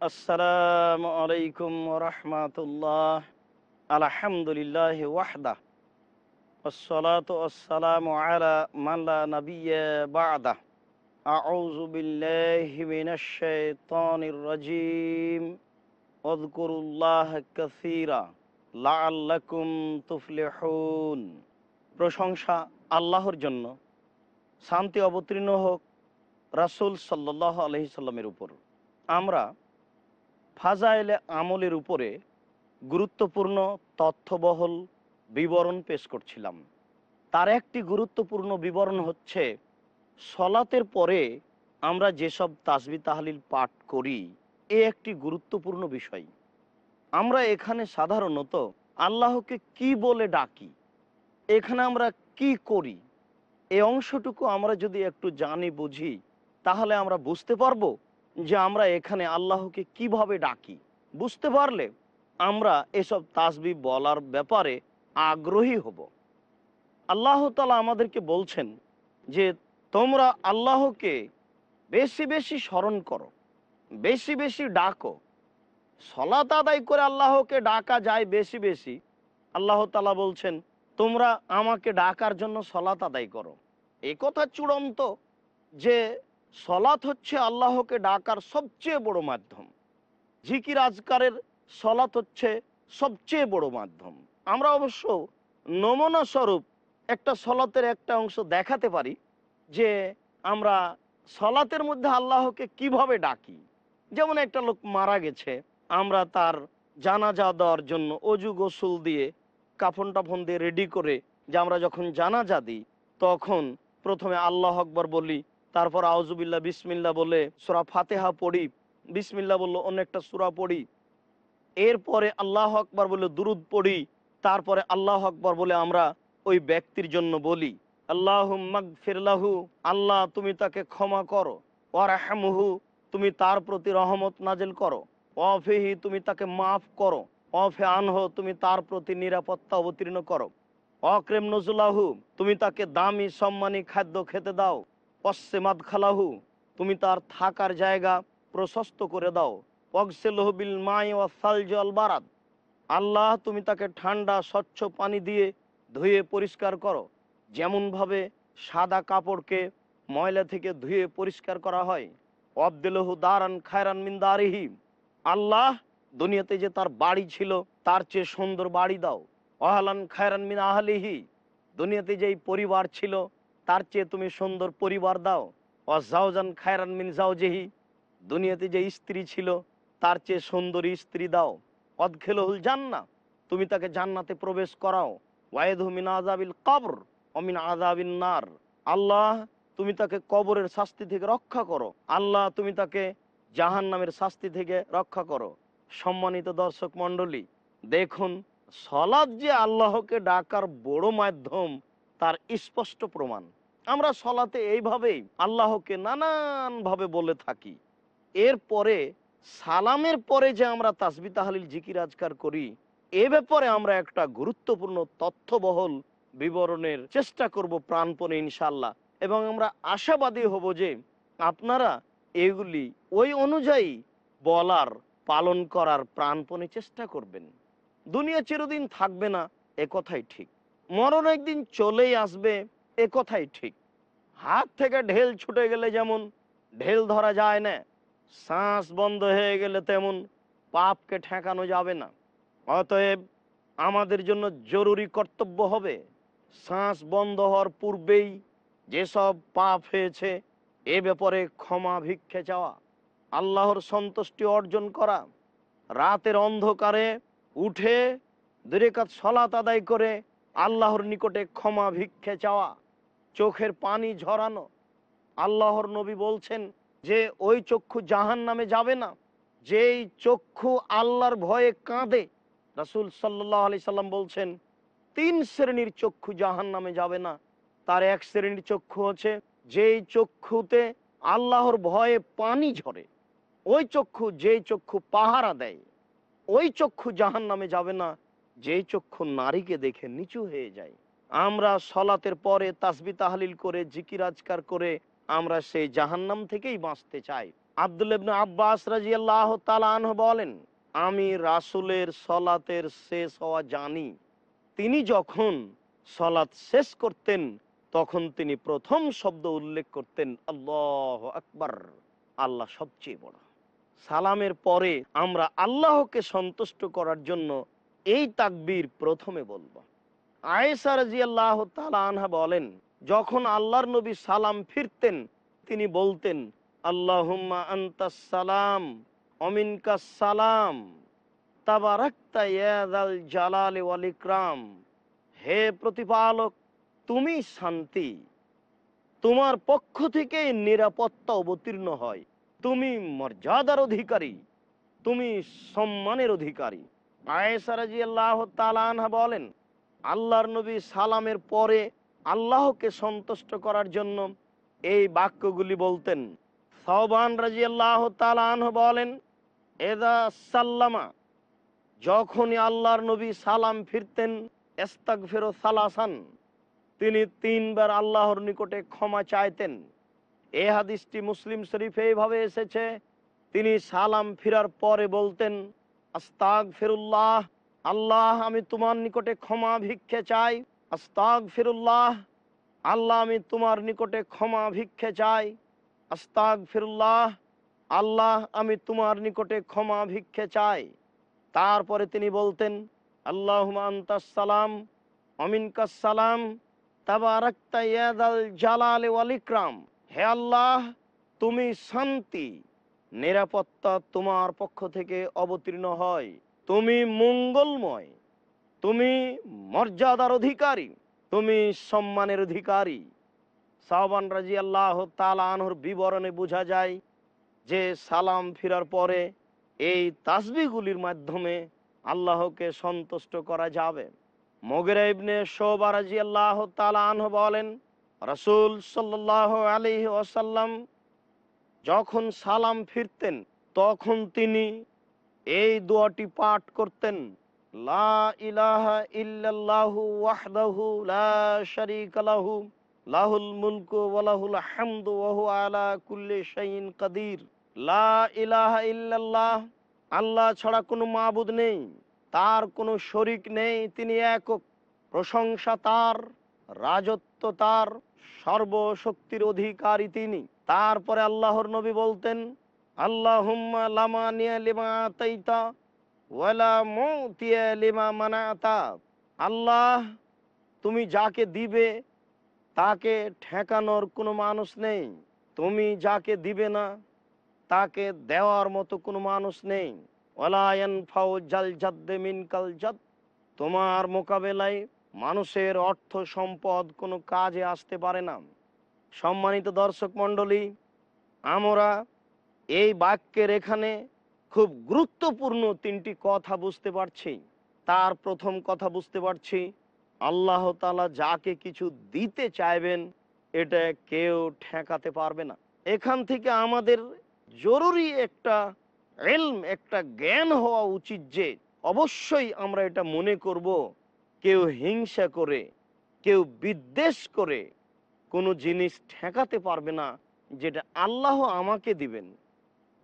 আসসালামু আলাইকুম রহমতুল্লাহ আলহামদুলিল্লাহ ওয়াহদা والصلاة والسلام على من لا نبي بعده أعوذ بالله من الشيطان الرجيم واذكروا الله كثيرا لعلكم تفلحون প্রশংসা আল্লাহর জন্য শান্তি অবতীর্ণ হোক রাসূল সাল্লাহ আলহি সাল্লামের উপর আমরা ফাজাইলে আমলের উপরে গুরুত্বপূর্ণ তথ্যবহল বিবরণ পেশ করছিলাম। তার একটি গুরুত্বপূর্ণ বিবরণ হচ্ছে, সলাতের পরে আমরা যেসব তাসবি তাহলিল পাঠ করি, এ একটি গুরুত্বপূর্ণ বিষয়। আমরা এখানে সাধারণত আল্লাহকে কি বলে ডাকি, এখানে আমরা কি করি এই অংশটুকু আমরা যদি একটু জানি বুঝি, তাহলে আমরা বুঝতে পারব। যে আমরা এখানে আল্লাহকে কীভাবে ডাকি? বুঝতে পারলে আমরা এসব তাসবি বলার ব্যাপারে আগ্রহী হব। আল্লাহ তালা আমাদেরকে বলছেন যে, তোমরা আল্লাহকে বেশি বেশি স্মরণ করো, বেশি বেশি ডাকো। সলাত আদায় করে আল্লাহকে ডাকা যায় বেশি বেশি। আল্লাহ তালা বলছেন, তোমরা আমাকে ডাকার জন্য সলাত আদায় করো। এ কথা চূড়ান্ত যে সলাৎ হচ্ছে আল্লাহকে ডাকার সবচেয়ে বড় মাধ্যম। ঝিকির আজকারের সলাৎ হচ্ছে সবচেয়ে বড় মাধ্যম। আমরা অবশ্য নমুনা স্বরূপ একটা সলাতের একটা অংশ দেখাতে পারি যে আমরা সলাতের মধ্যে আল্লাহকে কীভাবে ডাকি। যেমন একটা লোক মারা গেছে, আমরা তার জানাজা দেওয়ার জন্য অজু গোসল দিয়ে কাফন টাফন দিয়ে রেডি করে যে আমরা যখন জানাজা দিই, তখন প্রথমে আল্লাহ আকবর বলি তারপর আউজুবিল্লা বিসমিল্লা বলে সুরা ফাতেহা পড়ি। বিসমিল্লা বলল, অন্য একটা সুরা পড়ি। এরপরে আল্লাহ আকবর বলে দুরুদ পড়ি। তারপরে আল্লাহ আকবর বলে আমরা ওই ব্যক্তির জন্য বলি আল্লাহ ফিরলাহু আল্লাহ তুমি তাকে ক্ষমা করো। ওয়ারাহামহু তুমি তার প্রতি রহমত নাজেল করো। অফেহি তুমি তাকে মাফ করো। অফে আনহ, তুমি তার প্রতি নিরাপত্তা অবতীর্ণ করো। অক্রেম নজুলাহু, তুমি তাকে দামি, সম্মানী খাদ্য খেতে দাও। পশ্চিমাদ খালাহু তুমি তার থাকার জায়গা প্রশস্ত করে দাও। পগসেলহবিল মাই ও সালজল বারাত আল্লাহ, তুমি তাকে ঠান্ডা, স্বচ্ছ পানি দিয়ে ধুয়ে পরিষ্কার করো। যেমনভাবে সাদা কাপড়কে ময়লা থেকে ধুয়ে পরিষ্কার করা হয়। অবদেলহু দারান খায়রান মিন দারিহি। আল্লাহ, দুনিয়াতে যে তার বাড়ি ছিল, তার চেয়ে সুন্দর বাড়ি দাও। অহালান খায়রান মিন আহলিহি। দুনিয়াতে যেই পরিবার ছিল তার চেয়ে তুমি সুন্দর পরিবার দাও। অজাউজান খায়রান মিন জাউজেহি দুনিয়াতে যে স্ত্রী ছিল, তার চেয়ে সুন্দরী স্ত্রী দাও। অদখেলহুল জান্না তুমি তাকে জান্নাতে প্রবেশ করাও। ওয়াইদহু মিন আজাবিল কবর অমিন আজাবিন নার। আল্লাহ, তুমি তাকে কবরের শাস্তি থেকে রক্ষা করো। আল্লাহ, তুমি তাকে জাহান নামের শাস্তি থেকে রক্ষা করো। সম্মানিত দর্শক মণ্ডলী, দেখুন সলাদ যে আল্লাহকে ডাকার বড় মাধ্যম, তার স্পষ্ট প্রমাণ। আমরা সলাতে এইভাবেই আল্লাহকে নানান ভাবে বলে থাকি। এরপরে সালামের পরে যে আমরা তাসবি তাহলিল জিকির আজকার করি, এ ব্যাপারে আমরা একটা গুরুত্বপূর্ণ তথ্যবহল বিবরণের চেষ্টা করব প্রাণপণে ইনশাল্লাহ এবং আমরা আশাবাদী হব যে আপনারা এগুলি ওই অনুযায়ী বলার, পালন করার প্রাণপণে চেষ্টা করবেন। দুনিয়া চিরদিন থাকবে না, এ কথাই ঠিক। মরণ একদিন চলেই আসবে, এ কথাই ঠিক। হাত থেকে ঢেল ছুটে গেলে যেমন ঢেল ধরা যায় না, শ্বাস বন্ধ হয়ে গেলে তেমন পাপকে ঠেকানো যাবে না। অতএব আমাদের জন্য জরুরি কর্তব্য হবে শ্বাস বন্ধ হওয়ার পূর্বেই যেসব পাপ হয়েছে এ ব্যাপারে ক্ষমা ভিক্ষে চাওয়া, আল্লাহর সন্তুষ্টি অর্জন করা, রাতের অন্ধকারে উঠে দুরেকাত সলাত আদায় করে আল্লাহর নিকটে ক্ষমা ভিক্ষে চাওয়া চোখের পানি ঝরানো। আল্লাহর নবী বলছেন যে, ওই চক্ষু জাহান নামে যাবে না। যেই চক্ষু আল্লাহর ভয়ে কাঁদে। রাসুল সাল্লাহ আলি সাল্লাম বলছেন, তিন শ্রেণির চক্ষু জাহান নামে যাবে না। তার এক শ্রেণির চক্ষু হচ্ছে, যেই চক্ষুতে আল্লাহর ভয়ে পানি ঝরে। ওই চক্ষু যেই চক্ষু পাহারা দেয়, ওই চক্ষু জাহান নামে যাবে না। যেই চক্ষু নারীকে দেখে নিচু হয়ে যায়। আমরা সলাতের পরে তাসবি তাহলিল করে, জিকির আজকার করে আমরা সেই জাহান্নাম থেকেই বাঁচতে চাই। আব্দুল আব্বাস রাজিয়াল্লাহ তালান বলেন, আমি রাসুলের সলাতের শেষ হওয়া জানি। তিনি যখন সলাৎ শেষ করতেন, তখন তিনি প্রথম শব্দ উল্লেখ করতেন, আল্লাহ আকবার, আল্লাহ সবচেয়ে বড়। সালামের পরে আমরা আল্লাহকে সন্তুষ্ট করার জন্য এই তাকবীর প্রথমে বলব। আয়েসা রাজিয়াল্লাহ তাআলা আনহা বলেন, যখন আল্লাহর নবী সালাম ফিরতেন, তিনি বলতেন, আল্লাহুম্মা আন্তাস সালাম অমিনকাস সালাম, তাবারাকতা ইয়াদাল জালালি ওয়াল হে প্রতিপালক, তুমি শান্তি। তোমার পক্ষ থেকে নিরাপত্তা অবতীর্ণ হয়। তুমি মর্যাদার অধিকারী। তুমি সম্মানের অধিকারী। আয়েশা রাদিয়াল্লাহু তাআলা আনহা বলেন আল্লাহর নবী সালামের পরে আল্লাহকে সন্তুষ্ট করার জন্য এই বাক্যগুলি বলতেন। সওবান রাজিয়াল্লাহ তালান বলেন এদা সাল্লামা, যখনই আল্লাহর নবী সালাম ফিরতেন এস্তাক ফেরো সালাসান, তিনি তিনবার আল্লাহর নিকটে ক্ষমা চাইতেন। এ হাদিসটি মুসলিম শরীফে এইভাবে এসেছে, তিনি সালাম ফিরার পরে বলতেন আস্তাক ফিরুল্লাহ আল্লাহ, আমি তোমার নিকটে ক্ষমা ভিক্ষে চাই। আস্তাক ফিরুল্লাহ আল্লাহ, আমি তোমার নিকটে ক্ষমা ভিক্ষে চাই। আস্তাক ফিরুল্লাহ আল্লাহ, আমি তোমার নিকটে ক্ষমা ভিক্ষে চাই। তারপরে তিনি বলতেন আল্লাহ সালাম অমিনকাস সালাম, তাবারাক্তা ইয়াদাল জালাল ওয়াল হে আল্লাহ, তুমি শান্তি, নিরাপত্তা তোমার পক্ষ থেকে অবতীর্ণ হয়। তুমি মঙ্গলময়, তুমি মর্যাদার অধিকারী, তুমি সম্মানের অধিকারী। সাহবান রাজি আল্লাহ তালানহর বিবরণে বোঝা যায় যে সালাম ফিরার পরে এই তাসবিগুলির মাধ্যমে আল্লাহকে সন্তুষ্ট করা যাবে। মগেরা ইবনে রাজি আল্লাহ তালানহ বলেন, রসুল সাল্লাহ আলী ওসাল্লাম যখন সালাম ফিরতেন, তখন তিনি এই দোয়াটি পাঠ করতেন, লা ইলাহা ইল্লাল্লাহু লা লাহুল আলা কুল্লি লা ইল্লাল্লাহ, আল্লাহ ছাড়া কোনো মাবুদ নেই, তার কোনো শরিক নেই, তিনি একক। প্রশংসা তার, রাজত্ব তার, সর্বশক্তির অধিকারী তিনি। তারপরে আল্লাহর নবী বলতেন আল্লাহুম্মা লামা নিয়া লিমা তাইতা ওয়ালা মুতিয়া লিমা মানাতা। আল্লাহ, তুমি যাকে দিবে, তাকে ঠেকানোর কোনো মানুষ নেই। তুমি যাকে দিবে না, তাকে দেওয়ার মতো কোনো মানুষ নেই। তোমার মোকাবেলায় মানুষের অর্থ সম্পদ কোনো কাজে আসতে পারে না। সম্মানিত দর্শক মণ্ডলী, আমরা এই বাক্যের এখানে খুব গুরুত্বপূর্ণ তিনটি কথা বুঝতে পারছি। তার প্রথম কথা বুঝতে পারছি, আল্লাহ তালা যাকে কিছু দিতে চাইবেন, এটা কেউ ঠেকাতে পারবে না। এখান থেকে আমাদের জরুরি একটা এলম একটা জ্ঞান হওয়া উচিত যে, অবশ্যই আমরা এটা মনে করব, কেউ হিংসা করে, কেউ বিদ্বেষ করে, কোনো জিনিস ঠেকাতে পারবে না, যেটা আল্লাহ আমাকে দিবেন।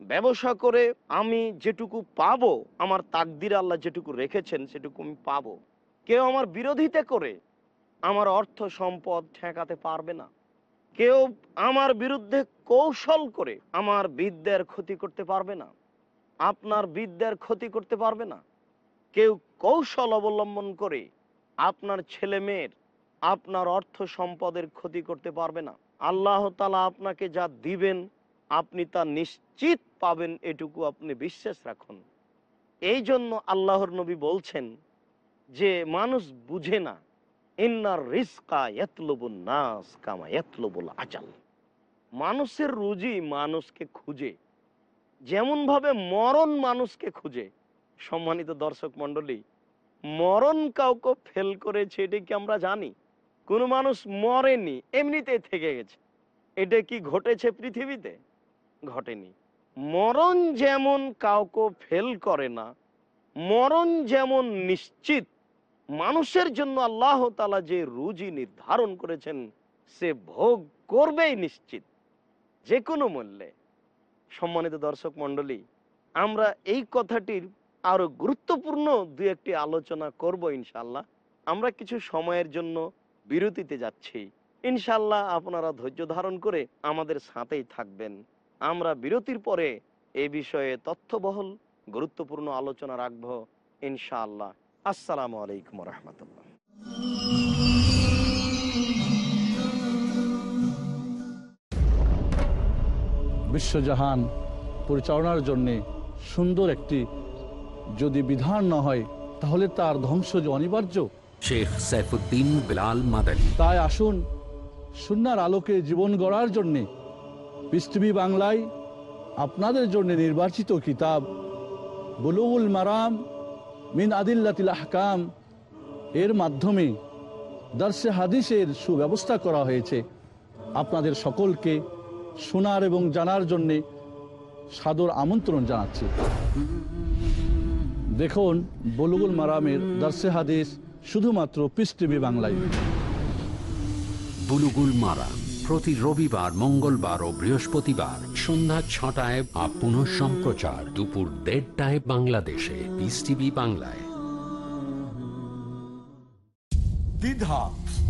ব্যবসা করে আমি যেটুকু পাবো, আমার তাকদির আল্লাহ যেটুকু রেখেছেন, সেটুকু আমি পাবো। কেউ আমার বিরোধিতা করে আমার অর্থ সম্পদ ঠেকাতে পারবে না। কেউ আমার বিরুদ্ধে কৌশল করে আমার বিদ্যার ক্ষতি করতে পারবে না। আপনার বিদ্যার ক্ষতি করতে পারবে না। কেউ কৌশল অবলম্বন করে আপনার ছেলে মেয়ের আপনার অর্থ সম্পদের ক্ষতি করতে পারবে না। আল্লাহ তালা আপনাকে যা দিবেন আপনি তা নিশ্চিত পাবেন, এটুকু আপনি বিশ্বাস রাখুন। এই জন্য আল্লাহর নবী বলছেন যে, মানুষ বুঝে না ইন্নার রিস্কা এতলবুল নাস কামা এতলবুল আচাল মানুষের রুজি মানুষকে খুঁজে, যেমনভাবে মরণ মানুষকে খুঁজে। সম্মানিত দর্শক মণ্ডলী, মরণ কাউকে ফেল করেছে, এটা কি আমরা জানি? কোনো মানুষ মরেনি এমনিতে থেকে গেছে। এটা কি ঘটেছে পৃথিবীতে? ঘটেনি। মরণ যেমন কাউকে ফেল করে না, মরণ যেমন নিশ্চিত, মানুষের জন্য আল্লাহ তালা যে রুজি নির্ধারণ করেছেন, সে ভোগ করবেই নিশ্চিত। যে কোনো মূল্যে। সম্মানিত দর্শক মণ্ডলী, আমরা এই কথাটির আরও গুরুত্বপূর্ণ দু একটি আলোচনা করব ইনশাল্লাহ আমরা কিছু সময়ের জন্য বিরতিতে যাচ্ছি। ইনশাল্লাহ আপনারা ধৈর্য ধারণ করে আমাদের সাথেই থাকবেন। আমরা বিরতির পরে এই বিষয়ে তথ্যবহল গুরুত্বপূর্ণ আলোচনা রাখব ইনশাআল্লাহ। আসসালামু আলাইকুম রহমতুল্লাহ বিশ্বজাহান পরিচালনার জন্যে সুন্দর একটি যদি বিধান না হয় তাহলে তার ধ্বংস যে অনিবার্য। শেখ সাইফুদ্দিন বিলাল মাদানী। তাই আসুন সুনার আলোকে জীবন গড়ার জন্যে পৃথিবী বাংলায় আপনাদের জন্য নির্বাচিত কিতাব, বুলুগুল মারাম মিন আদিল্লাতিল আহকাম। এর মাধ্যমে দার্সে হাদিসের সুব্যবস্থা করা হয়েছে। আপনাদের সকলকে শোনার এবং জানার জন্যে সাদর আমন্ত্রণ জানাচ্ছি। দেখুন, বলুগুল মারামের দার্সে হাদিস শুধুমাত্র টিভি বাংলায়। বুলুগুল মারা প্রতি রবিবার, মঙ্গলবার ও বৃহস্পতিবার সন্ধ্যা ছটায় বা পুনঃ সম্প্রচার দুপুর দেড়টায় বাংলাদেশে। পিস টিভি বাংলায়। দ্বিধা,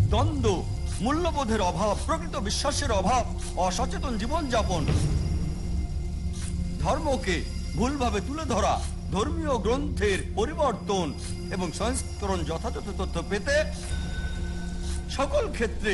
দ্বন্দ্ব, মূল্যবোধের অভাব, প্রকৃত বিশ্বাসের অভাব, অসচেতন জীবনযাপন। ধর্মকে ভুলভাবে তুলে ধরা, ধর্মীয় গ্রন্থের পরিবর্তন এবং সংস্করণ যথাযথ তথ্য পেতে সকল ক্ষেত্রে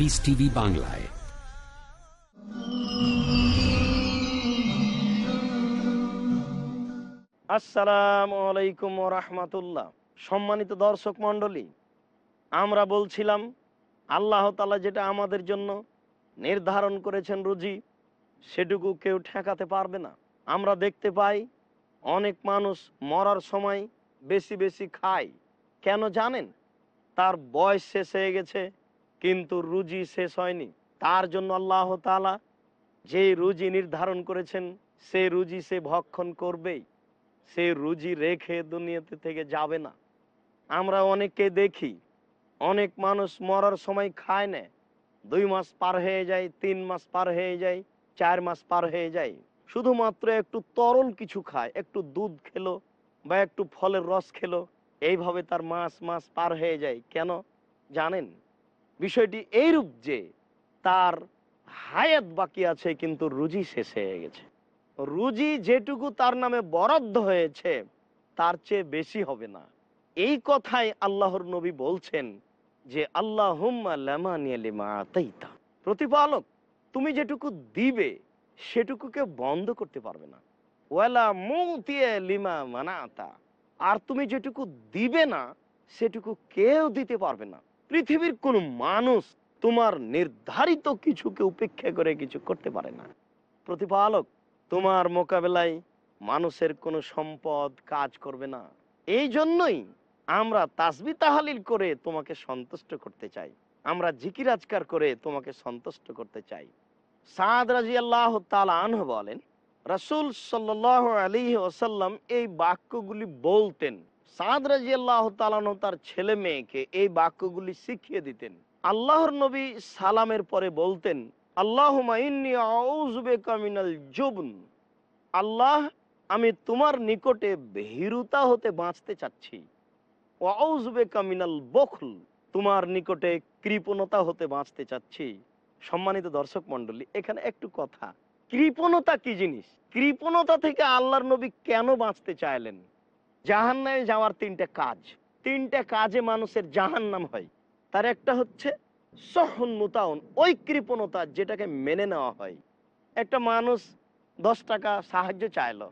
পিস টিভি বাংলায় আসসালামু আলাইকুম রহমতুল্লাহ সম্মানিত দর্শক মণ্ডলী, আমরা বলছিলাম, আল্লাহ তালা যেটা আমাদের জন্য নির্ধারণ করেছেন রুজি, সেটুকু কেউ ঠেকাতে পারবে না। আমরা দেখতে পাই, অনেক মানুষ মরার সময় বেশি বেশি খায়। কেন জানেন? তার বয়স শেষ হয়ে গেছে কিন্তু রুজি শেষ হয়নি। তার জন্য আল্লাহ তালা যে রুজি নির্ধারণ করেছেন, সে রুজি সে ভক্ষণ করবেই। সে রুজি রেখে দুনিয়াতে থেকে যাবে না। আমরা অনেককে দেখি, অনেক মানুষ মরার সময় খায় না। দুই মাস পার হয়ে যায়, তিন মাস পার হয়ে যায়, চার মাস পার হয়ে যায়। শুধুমাত্র একটু তরল কিছু খায়, একটু দুধ খেলো বা একটু ফলের রস খেলো, এইভাবে তার মাস মাস পার হয়ে যায়। কেন? জানেন? বিষয়টি এইরূপ যে তার হায়াত বাকি আছে, কিন্তু রুজি শেষ হয়ে গেছে। রুজি যেটুকু তার নামে বরাদ্দ হয়েছে, তার চেয়ে বেশি হবে না। এই কথাই আল্লাহর নবী বলছেন যে আল্লাহ প্রতিপালক, তুমি যেটুকু দিবে, সেটুকুকে বন্ধ করতে পারবে না। ওয়ালা লিমা মানাতা। আর তুমি যেটুকু দিবে না, সেটুকু কেউ দিতে পারবে না। পৃথিবীর কোন মানুষ তোমার নির্ধারিত কিছুকে উপেক্ষা করে কিছু করতে পারে না। প্রতিপালক, তোমার মোকাবেলায় মানুষের কোনো সম্পদ কাজ করবে না। এই জন্যই আমরা তাসবি তাহালিল করে তোমাকে সন্তুষ্ট করতে চাই। আমরা জিকির আজকার করে তোমাকে সন্তুষ্ট করতে চাই। সাদ রাজি আল্লাহ বলেন, রাসুল সাল্লাহ আলী ওসাল্লাম এই বাক্যগুলি বলতেন। সাদ রাজি আল্লাহ তালানহ তার ছেলে মেয়েকে এই বাক্যগুলি শিখিয়ে দিতেন। আল্লাহর নবী সালামের পরে বলতেন আল্লাহ আল্লাহ, আমি তোমার নিকটে ভীরুতা হতে বাঁচতে চাচ্ছি। ওয়াউজবে কামিনাল বখল, তোমার নিকটে কৃপণতা হতে বাঁচতে চাচ্ছি। সম্মানিত দর্শক মন্ডলী এখানে একটু কথা। কৃপণতা কি জিনিস? কৃপণতা থেকে আল্লাহর নবী কেন বাঁচতে চাইলেন? জাহান্নামে যাওয়ার তিনটা কাজ। তিনটা কাজে মানুষের জাহান্নাম হয়। তার একটা হচ্ছে সহন মুতাউন ওই কৃপণতা যেটাকে মেনে নেওয়া হয়। একটা মানুষ দশ টাকা সাহায্য চাইলো,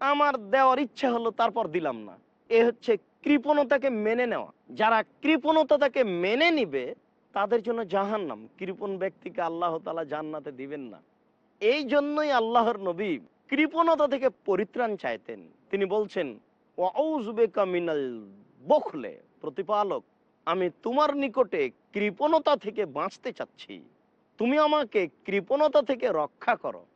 আমার দেওয়ার ইচ্ছা হলো তারপর দিলাম না। এ হচ্ছে কৃপণতাকে মেনে নেওয়া। যারা কৃপণতাকে মেনে নিবে, তাদের জন্য জাহান্নাম। কৃপণ ব্যক্তিকে আল্লাহ তালা জান্নাতে দিবেন না। এই জন্যই আল্লাহর নবী কৃপণতা থেকে পরিত্রাণ চাইতেন। তিনি বলছেন মিনাল বখলে। প্রতিপালক, আমি তোমার নিকটে কৃপণতা থেকে বাঁচতে চাচ্ছি। তুমি আমাকে কৃপণতা থেকে রক্ষা করো।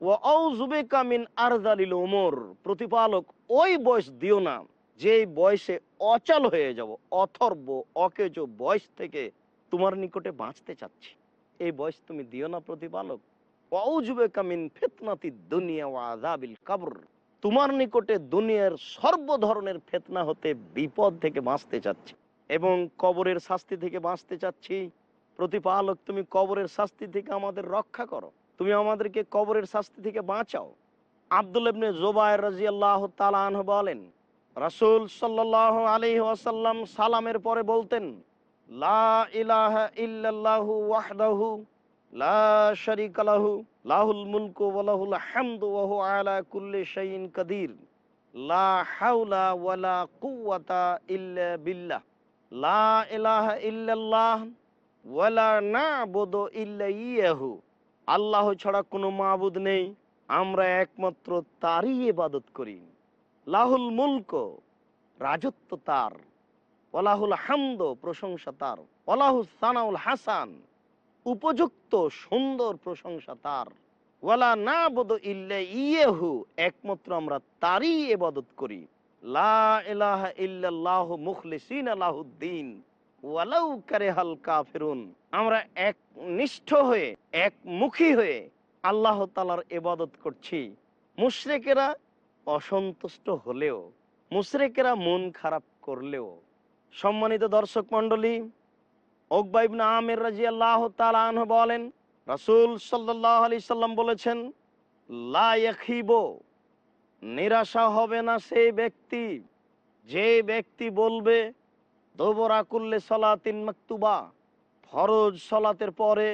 ওয়াউজুবেকামিন আরদালিল ওমর প্রতিপালক, ওই বয়স দিও না যে বয়সে অচল হয়ে যাব, অথর্ব, অকেজ বয়স থেকে তোমার নিকটে বাঁচতে চাচ্ছি। এই বয়স তুমি দিও না, প্রতিপালক। ওয়াউজুবেকামিন ফেতনাতি দুনিয়া ওয়া আযাবিল কবর। তোমার নিকটে দুনিয়ার সর্ব ধরনের ফেতনা হতে বিপদ থেকে বাঁচতে চাচ্ছি এবং কবরের শাস্তি থেকে বাঁচতে চাচ্ছি। প্রতিপালক, তুমি কবরের শাস্তি থেকে আমাদের রক্ষা করো। তুমি আমাদেরকে কবরের শাস্তি থেকে বাঁচাও। আব্দুল ইবনে জোবায়ের রাজিয়াল্লাহ তালান বলেন, রাসূল সাল্লাল্লাহু আলাইহি ওয়াসাল্লাম সালামের পরে বলতেন, লা ইলাহা ইল্লাল্লাহু ওয়াহদাহু লাহু, লাহুল লা হাওলা ওয়ালা কুওয়াতা ইল্লা লা ইল্লাল্লাহ ওয়ালা ইল্লা ইয়াহু আল্লাহ ছাড়া কোনো মাবুদ নেই, আমরা একমাত্র তারই ইবাদত করি। লাহুল মুলক রাজত্ব তার ওলাহুল হামদ প্রশংসা তার ওলাহুল সানাউল হাসান উপযুক্ত সুন্দর প্রশংসা তার। ওয়ালা না বোধ ইল্লে ইয়েহু, একমাত্র আমরা তারই এবাদত করি। লা ইলাহা ইল্লাল্লাহু মুখলিসিন আলাহুদ্দিন ওয়ালাউ কারেহাল কাফিরুন। আমরা এক নিষ্ঠ হয়ে এক মুখী হয়ে আল্লাহ তালার এবাদত করছি। মুশরেকেরা অসন্তুষ্ট হলেও, মুশরেকেরা মন খারাপ করলেও। সম্মানিত দর্শক মন্ডলী ওকবাইবনা আমের রাজি তালান বলেন, রাসুল সাল্লাহ আলি সাল্লাম বলেছেন লাইব নিরাশা হবে না সেই ব্যক্তি, যে ব্যক্তি বলবে, দোবরা করলে সলাতিন মাকতুবা, ফরজ সলাতের পরে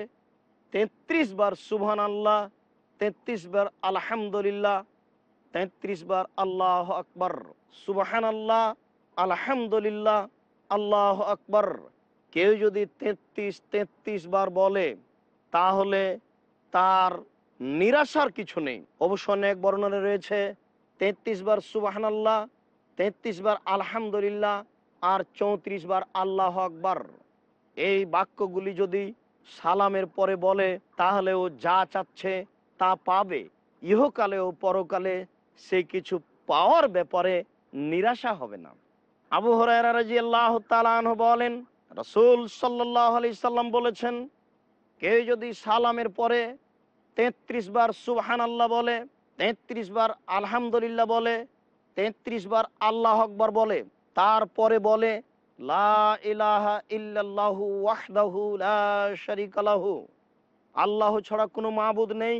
তেত্রিশ বার সুবহান আল্লাহ তেত্রিশ বার আলহামদুলিল্লাহ, তেত্রিশ বার আল্লাহ আকবর সুবহান আল্লাহ আলহামদুলিল্লাহ, আল্লাহ আকবর। কেউ যদি তেত্রিশ তেত্রিশ বার বলে, তাহলে তার নিরাশার কিছু নেই। অবশ্য অনেক বর্ণনা রয়েছে, তেত্রিশ বার সুবাহান আল্লাহ তেত্রিশ বার আলহামদুলিল্লাহ, আর চৌত্রিশ বার আল্লাহ আকবর। এই বাক্যগুলি যদি সালামের পরে বলে, তাহলে ও যা চাচ্ছে তা পাবে। ইহকালে ও পরকালে সে কিছু পাওয়ার ব্যাপারে নিরাশা হবে না। আবু হরাজি আল্লাহ তালাহ বলেন রসুল সাল্লাহ আলি সাল্লাম বলেছেন, কেউ যদি সালামের পরে তেত্রিশ বার সুবহান আল্লাহ বলে, তেত্রিশ বার আলহামদুলিল্লাহ বলে, তেত্রিশ বার আল্লাহ আকবর বলে, তারপরে বলে আল্লাহ ছাড়া কোনো মাবুদ নেই,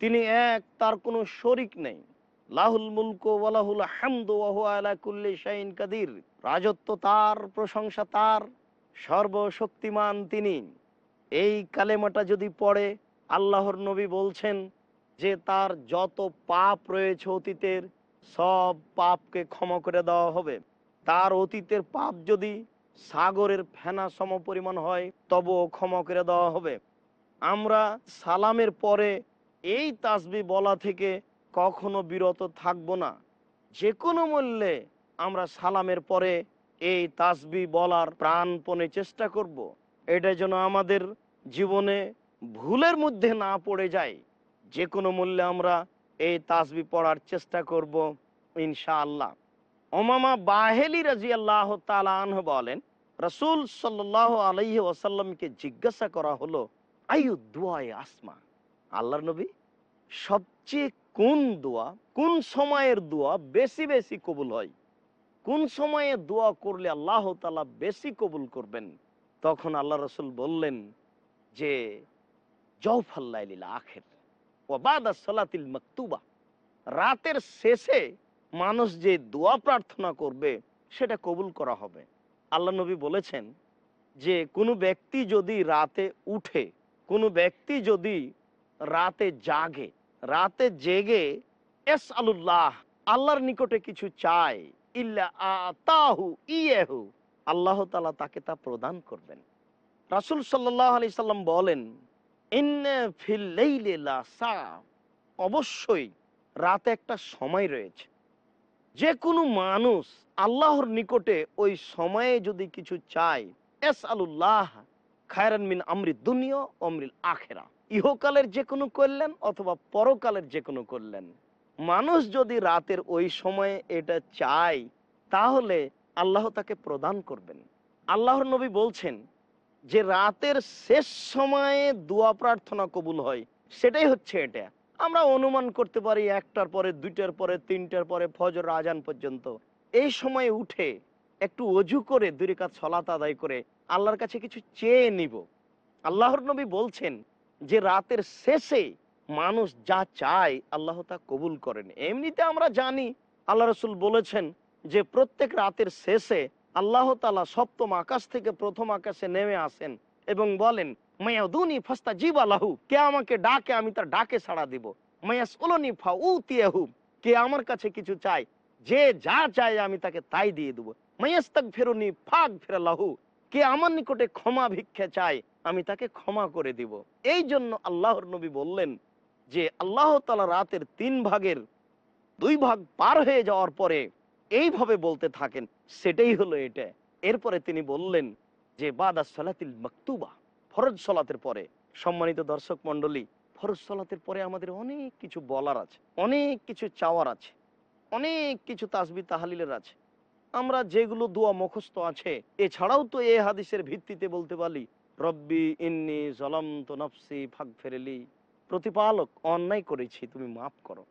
তিনি এক, তার কোনো শরিক নেই। লাহুল মুলক ওয়ালাহুল হামদু ওয়াহু আলা কুল্লি শাইন কাদির। রাজত্ব তার, প্রশংসা তার। সর্বশক্তিমান তিনি। এই কালেমাটা যদি পড়ে, আল্লাহর নবী বলছেন যে তার যত পাপ রয়েছে অতীতের, সব পাপকে ক্ষমা করে দেওয়া হবে। তার অতীতের পাপ যদি সাগরের ফেনা সম পরিমাণ হয়, তবুও ক্ষমা করে দেওয়া হবে। আমরা সালামের পরে এই তাসবি বলা থেকে কখনো বিরত থাকব না। যে কোনো মূল্যে আমরা সালামের পরে এই তাসবি বলার প্রাণপণে চেষ্টা করব। এটা যেন আমাদের জীবনে ভুলের মধ্যে না পড়ে যায়। যে কোনো মূল্যে আমরা এই তাসবি পড়ার চেষ্টা করব ইনশাআল্লাহ। ওমামা বাহেলি রাজি আল্লাহ তালাহ বলেন, রসুল সাল্লাহ আলহি ওসাল্লামকে জিজ্ঞাসা করা হলো আয়ু দুয়ায় আসমা? আল্লাহ নবী, সবচেয়ে কোন দোয়া, কোন সময়ের দোয়া বেশি বেশি কবুল হয়? কোন সময়ে দোয়া করলে আল্লাহ তালা বেশি কবুল করবেন? তখন আল্লাহ রসুল বললেন যে জৌফাল্লাহ আখের ওবাদা মকতুবা। রাতের শেষে মানুষ যে দোয়া প্রার্থনা করবে, সেটা কবুল করা হবে। আল্লাহ নবী বলেছেন যে, কোনো ব্যক্তি যদি রাতে উঠে, কোনো ব্যক্তি যদি রাতে জাগে, রাতে জেগে এস আলুল্লাহ আল্লাহর নিকটে কিছু চায় আল্লাহ তালা তাকে তা প্রদান করবেন। রাসুল সাল্লাহ সাল্লাম বলেন অবশ্যই রাতে একটা সময় রয়েছে। যে কোনো মানুষ আল্লাহর নিকটে ওই সময়ে যদি কিছু চায় এস আলুল্লাহ খায়রান মিন আমরি দুনিয়া অমরিল আখেরা। ইহকালের যে কোনো করলেন অথবা পরকালের যে কোনো করলেন। মানুষ যদি রাতের ওই সময়ে এটা চায়, তাহলে আল্লাহ তাকে প্রদান করবেন। আল্লাহর নবী বলছেন যে রাতের শেষ সময়ে দোয়া প্রার্থনা কবুল হয়, সেটাই হচ্ছে এটা। আমরা অনুমান করতে পারি একটার পরে, দুইটার পরে, তিনটার পরে, ফজর, আজান পর্যন্ত। এই সময়ে উঠে একটু অজু করে, দুই কাজ সলাত আদায় করে আল্লাহর কাছে কিছু চেয়ে নিব। আল্লাহর নবী বলছেন যে রাতের শেষে মানুষ যা চায় আল্লাহ তা কবুল করেন। এমনিতে আমরা জানি, আল্লাহ রসুল বলেছেন যে প্রত্যেক রাতের শেষে আল্লাহ তালা সপ্তম আকাশ থেকে প্রথম আকাশে নেমে আসেন এবং বলেন, মায়াদুনি ফাস্তা জীব আল্লাহু কে আমাকে ডাকে আমি তার ডাকে সাড়া দিব। মায়াস উলনি ফা কে আমার কাছে কিছু চায়, যে যা চায় আমি তাকে তাই দিয়ে দেবো। মায়াস্তাক ফেরুনি ফাগ ফেরালাহু কে আমার নিকটে ক্ষমা ভিক্ষা চায় আমি তাকে ক্ষমা করে দিব। এই জন্য আল্লাহর নবী বললেন যে আল্লাহ তালা রাতের তিন ভাগের দুই ভাগ পার হয়ে যাওয়ার পরে এইভাবে বলতে থাকেন, সেটাই হলো এটা। এরপরে তিনি বললেন যে, বাদা সলাতিল মকতুবা, ফরজ সলাতের পরে। সম্মানিত দর্শক মন্ডলী ফরজ সলাতের পরে আমাদের অনেক কিছু বলার আছে, অনেক কিছু চাওয়ার আছে, অনেক কিছু তাসবি তাহালিলের আছে। আমরা যেগুলো দোয়া মুখস্থ আছে, এছাড়াও তো এ হাদিসের ভিত্তিতে বলতে পারি, রব্বি ইন্নি জলম তো নফসি ফাগ ফেরেলি প্রতিপালক অন্যায় করেছি, তুমি মাফ করো।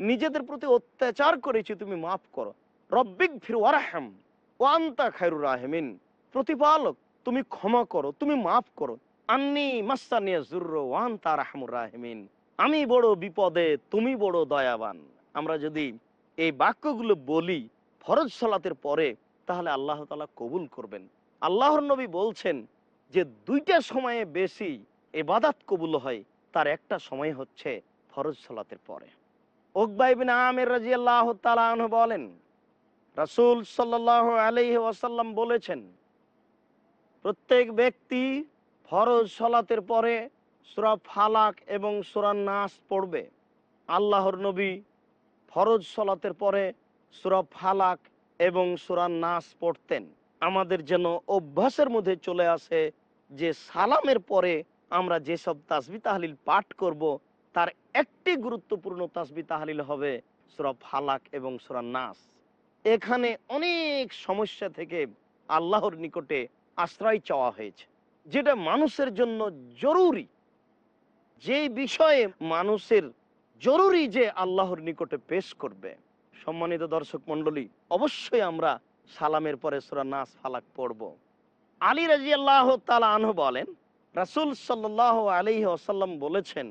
নিজেদের প্রতি অত্যাচার করেছি, তুমি মাফ করো। রব্বিক ফির ওয়ারাহাম ওয়ান্তা খায়রুর রাহমিন। প্রতিপালক, তুমি ক্ষমা করো, তুমি মাফ করো। আন্নি মাস্তানিয়া জুর্র ওয়ান্তা রাহমুর রাহমিন। আমি বড় বিপদে, তুমি বড় দয়াবান। আমরা যদি এই বাক্যগুলো বলি ফরজ সালাতের পরে, তাহলে আল্লাহ তালা কবুল করবেন। আল্লাহর নবী বলছেন যে, দুইটা সময়ে বেশি এবাদাত কবুল হয় তার একটা সময় হচ্ছে ফরজ সালাতের পরে। ওকবাইবিন আমের রাজি আল্লাহ বলেন, রাসুল সাল্লাহ আলহি ওয়াসাল্লাম বলেছেন, প্রত্যেক ব্যক্তি ফরজ সলাতের পরে সুরা ফালাক এবং সুরা নাস পড়বে। আল্লাহর নবী ফরজ সলাতের পরে সুরা ফালাক এবং সুরা নাস পড়তেন। আমাদের যেন অভ্যাসের মধ্যে চলে আসে যে সালামের পরে আমরা যেসব তাসবি তাহলিল পাঠ করব, তার একটি গুরুত্বপূর্ণ তাসবি তাহলিল হবে সুরা ফালাক এবং সুরা নাস। এখানে অনেক সমস্যা থেকে আল্লাহর নিকটে আশ্রয় চাওয়া হয়েছে, যেটা মানুষের জন্য জরুরি। যে বিষয়ে মানুষের জরুরি যে আল্লাহর নিকটে পেশ করবে। সম্মানিত দর্শক মন্ডলী অবশ্যই আমরা সালামের পরে সুরা নাস, ফালাক পড়ব। আলী রাজি আল্লাহ তালা আনহ বলেন রাসুল সাল্লাহ আলী আসাল্লাম বলেছেন,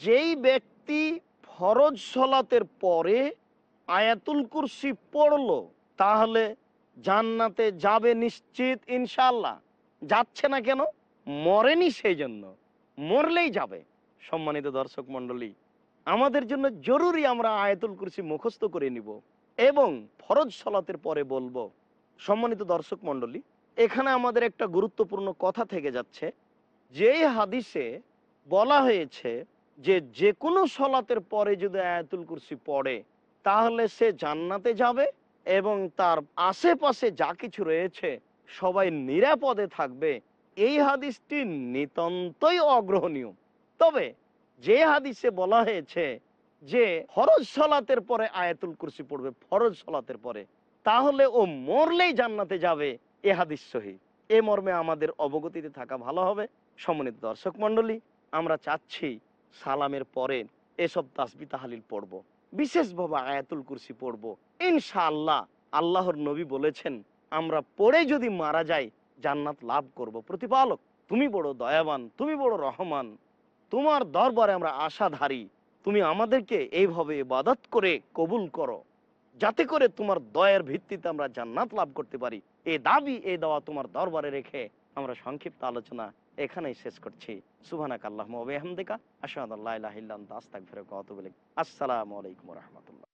যেই ব্যক্তি ফরজ সলাতের পরে আয়াতুল কুরসি পড়ল, তাহলে জান্নাতে যাবে নিশ্চিত ইনশাল্লাহ যাচ্ছে না কেন? মরেনি সেই জন্য মরলেই যাবে। সম্মানিত দর্শক মণ্ডলী, আমাদের জন্য জরুরি আমরা আয়াতুল কুরসি মুখস্থ করে নিব এবং ফরজ সলাতের পরে বলব। সম্মানিত দর্শক মণ্ডলী, এখানে আমাদের একটা গুরুত্বপূর্ণ কথা থেকে যাচ্ছে। যেই হাদিসে বলা হয়েছে যে যে কোনো সলাতের পরে যদি আয়াতুল কুরসি পড়ে, তাহলে সে জান্নাতে যাবে এবং তার আশেপাশে যা কিছু রয়েছে সবাই নিরাপদে থাকবে। এই হাদিসটি নিতান্তই অগ্রহণীয়। তবে যে হাদিসে বলা হয়েছে যে ফরজ সলাতের পরে আয়াতুল কুরসি পড়বে, ফরজ সলাতের পরে, তাহলে ও মরলেই জান্নাতে যাবে, এ হাদিস সহি। এ মর্মে আমাদের অবগতিতে থাকা ভালো হবে। সম্মানিত দর্শক মণ্ডলী, আমরা চাচ্ছি সালামের পরে এসব তাসবি তাহালিল পড়ব। বিশেষভাবে আয়াতুল কুরসি পড়ব। ইনশাআল্লাহ আল্লাহর নবী বলেছেন, আমরা পড়ে যদি মারা যাই, জান্নাত লাভ করব। প্রতিপালক, তুমি বড় দয়াবান, তুমি বড় রহমান, তোমার দরবারে আমরা আশাধারী। তুমি আমাদেরকে এইভাবে ইবাদত করে কবুল করো, যাতে করে তোমার দয়ের ভিত্তিতে আমরা জান্নাত লাভ করতে পারি। এই দাবি এই দেওয়া তোমার দরবারে রেখে আমরা সংক্ষিপ্ত আলোচনা এখানেই শেষ করছি। সুবহানাক আল্লাহ ওয়া বিহামদিকা। আশহাদু আল্লা ইলাহা ইল্লা আনতা আস্তাগফিরুকা ওয়া আতুবু ইলাইক। আসসালামু আলাইকুম রাহমাতুল্লাহ।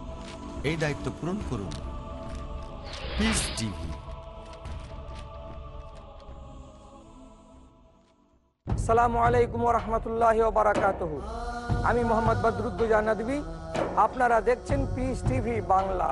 এই দায়িত্ব পূরণ করুন। পিস সালামু আলাইকুম রহমতুল্লাহ বারাকাত আমি মোহাম্মদ বদরুদ্দুজা নদী আপনারা দেখছেন পিস টিভি বাংলা।